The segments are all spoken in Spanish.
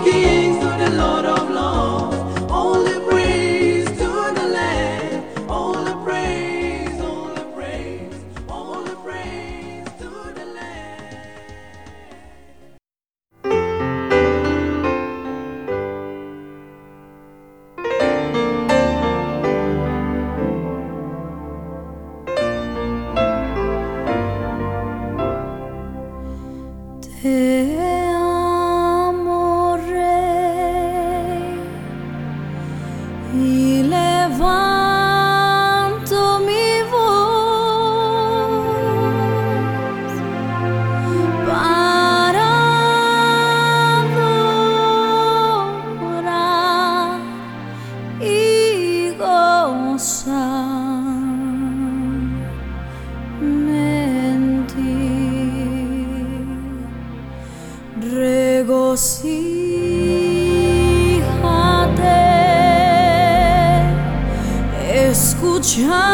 que Try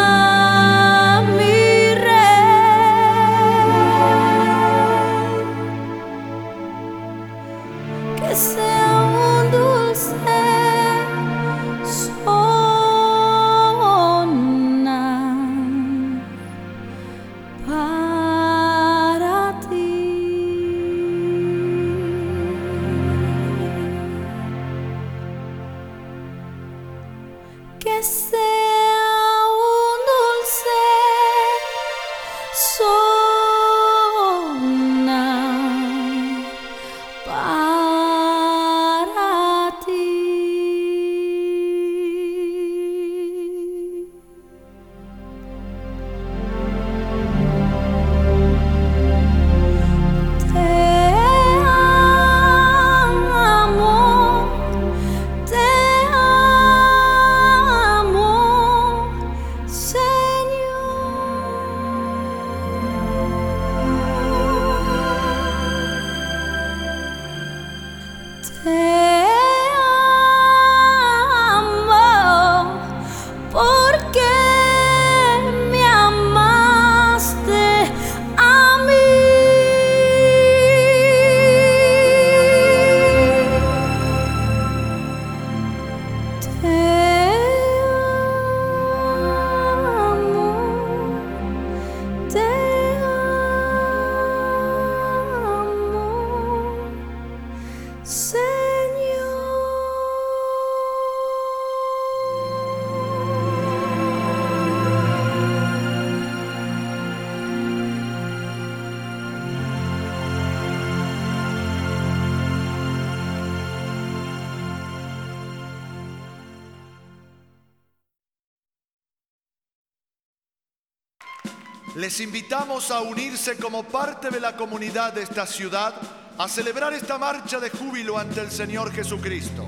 Les invitamos a unirse como parte de la comunidad de esta ciudad a celebrar esta marcha de júbilo ante el Señor Jesucristo.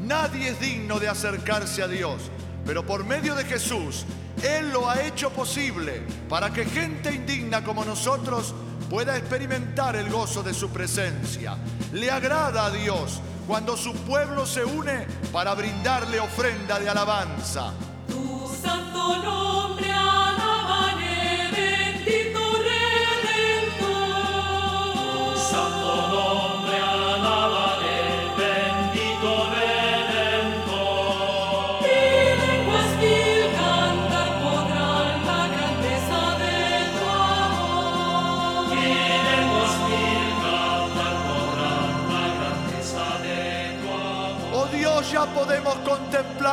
Nadie es digno de acercarse a Dios, pero por medio de Jesús, Él lo ha hecho posible para que gente indigna como nosotros pueda experimentar el gozo de su presencia. Le agrada a Dios cuando su pueblo se une para brindarle ofrenda de alabanza. Tu santo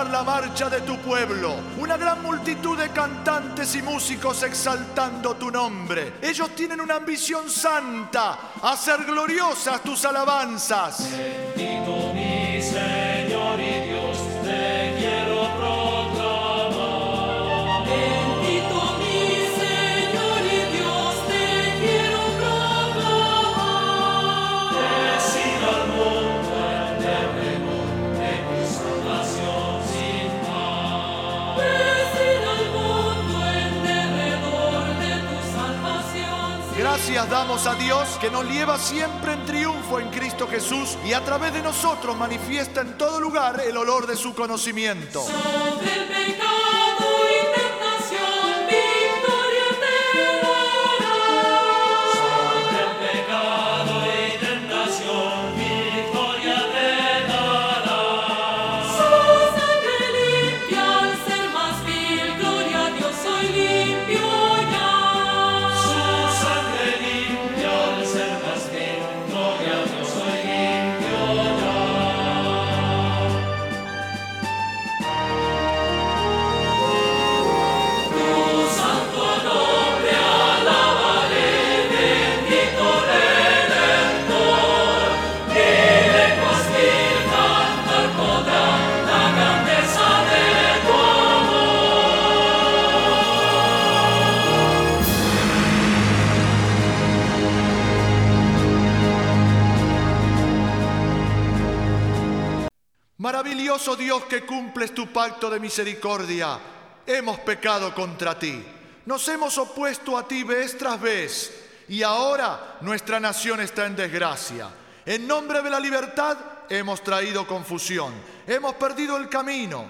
la marcha de tu pueblo. Una gran multitud de cantantes y músicos exaltando tu nombre. Ellos tienen una ambición santa, hacer gloriosas tus alabanzas. Damos a Dios que nos lleva siempre en triunfo en Cristo Jesús y a través de nosotros manifiesta en todo lugar el olor de su conocimiento. Sobre el pecado Maravilloso Dios que cumples tu pacto de misericordia, hemos pecado contra ti. Nos hemos opuesto a ti vez tras vez y ahora nuestra nación está en desgracia. En nombre de la libertad hemos traído confusión, hemos perdido el camino.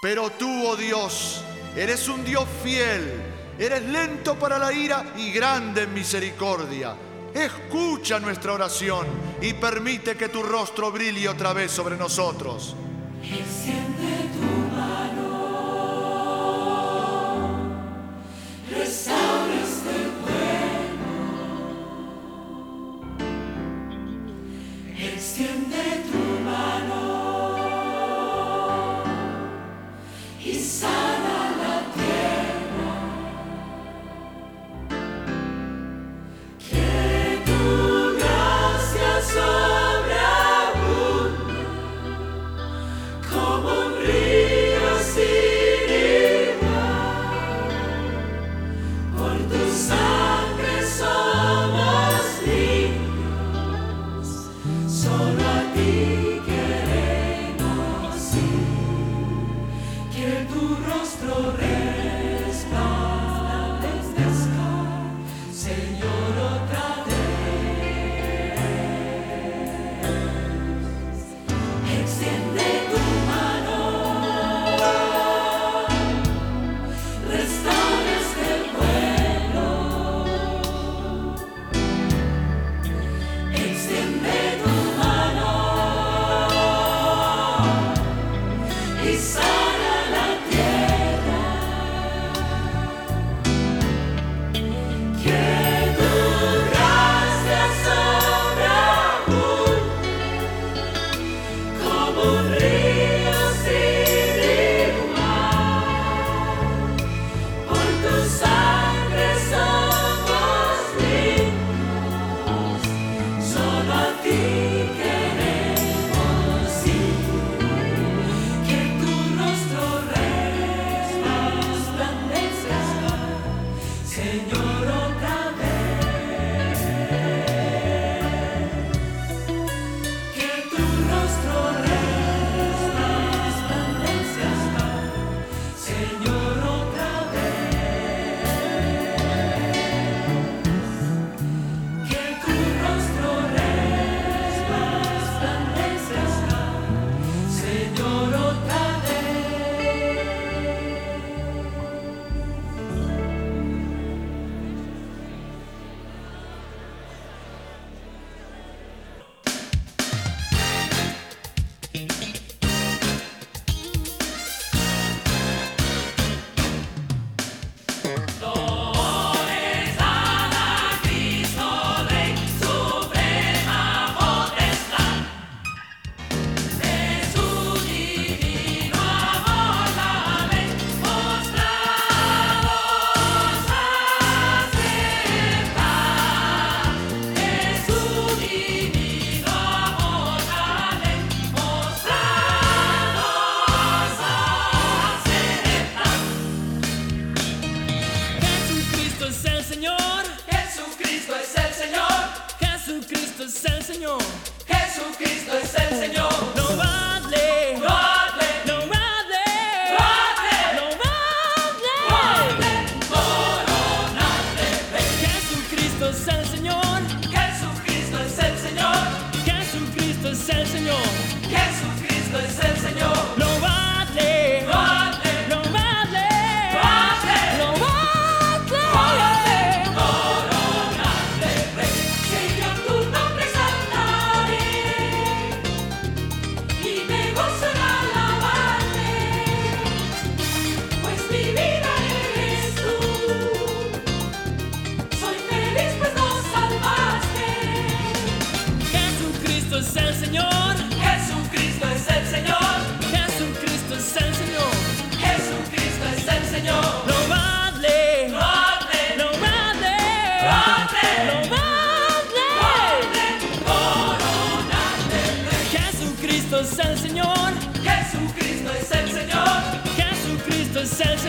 Pero tú, oh Dios, eres un Dios fiel, eres lento para la ira y grande en misericordia. Escucha nuestra oración y permite que tu rostro brille otra vez sobre nosotros. Enciende tu mano, restaura este pueblo. Extiende tu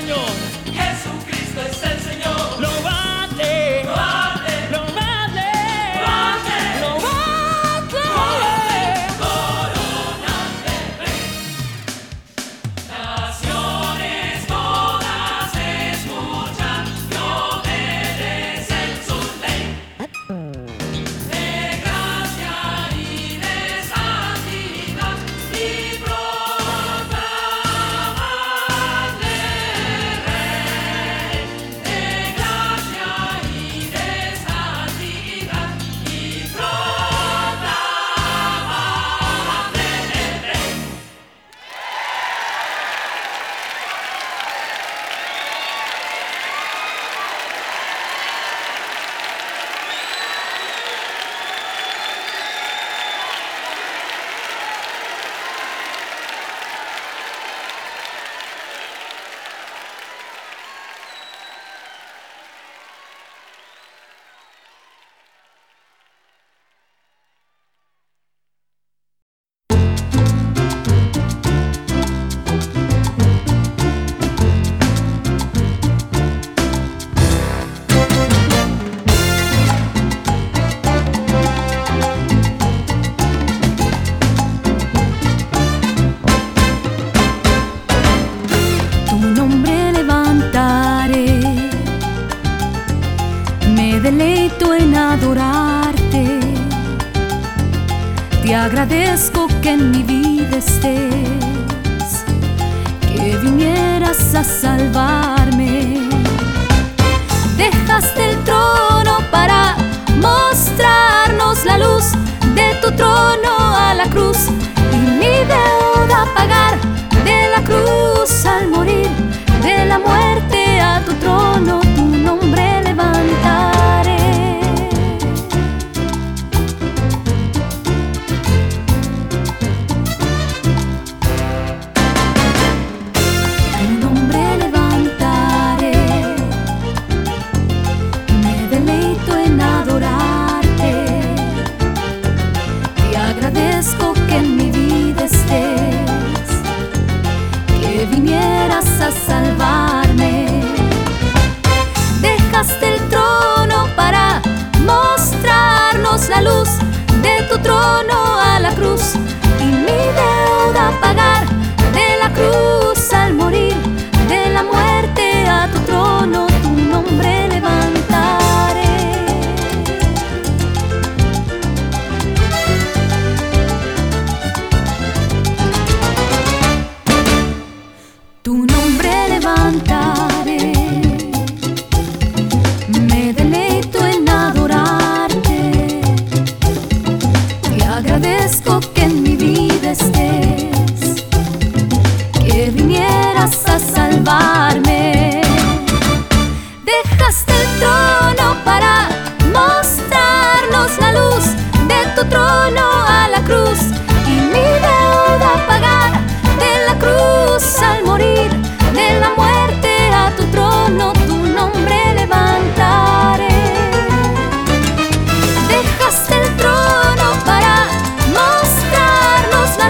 哟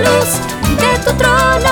Deus, tu trono.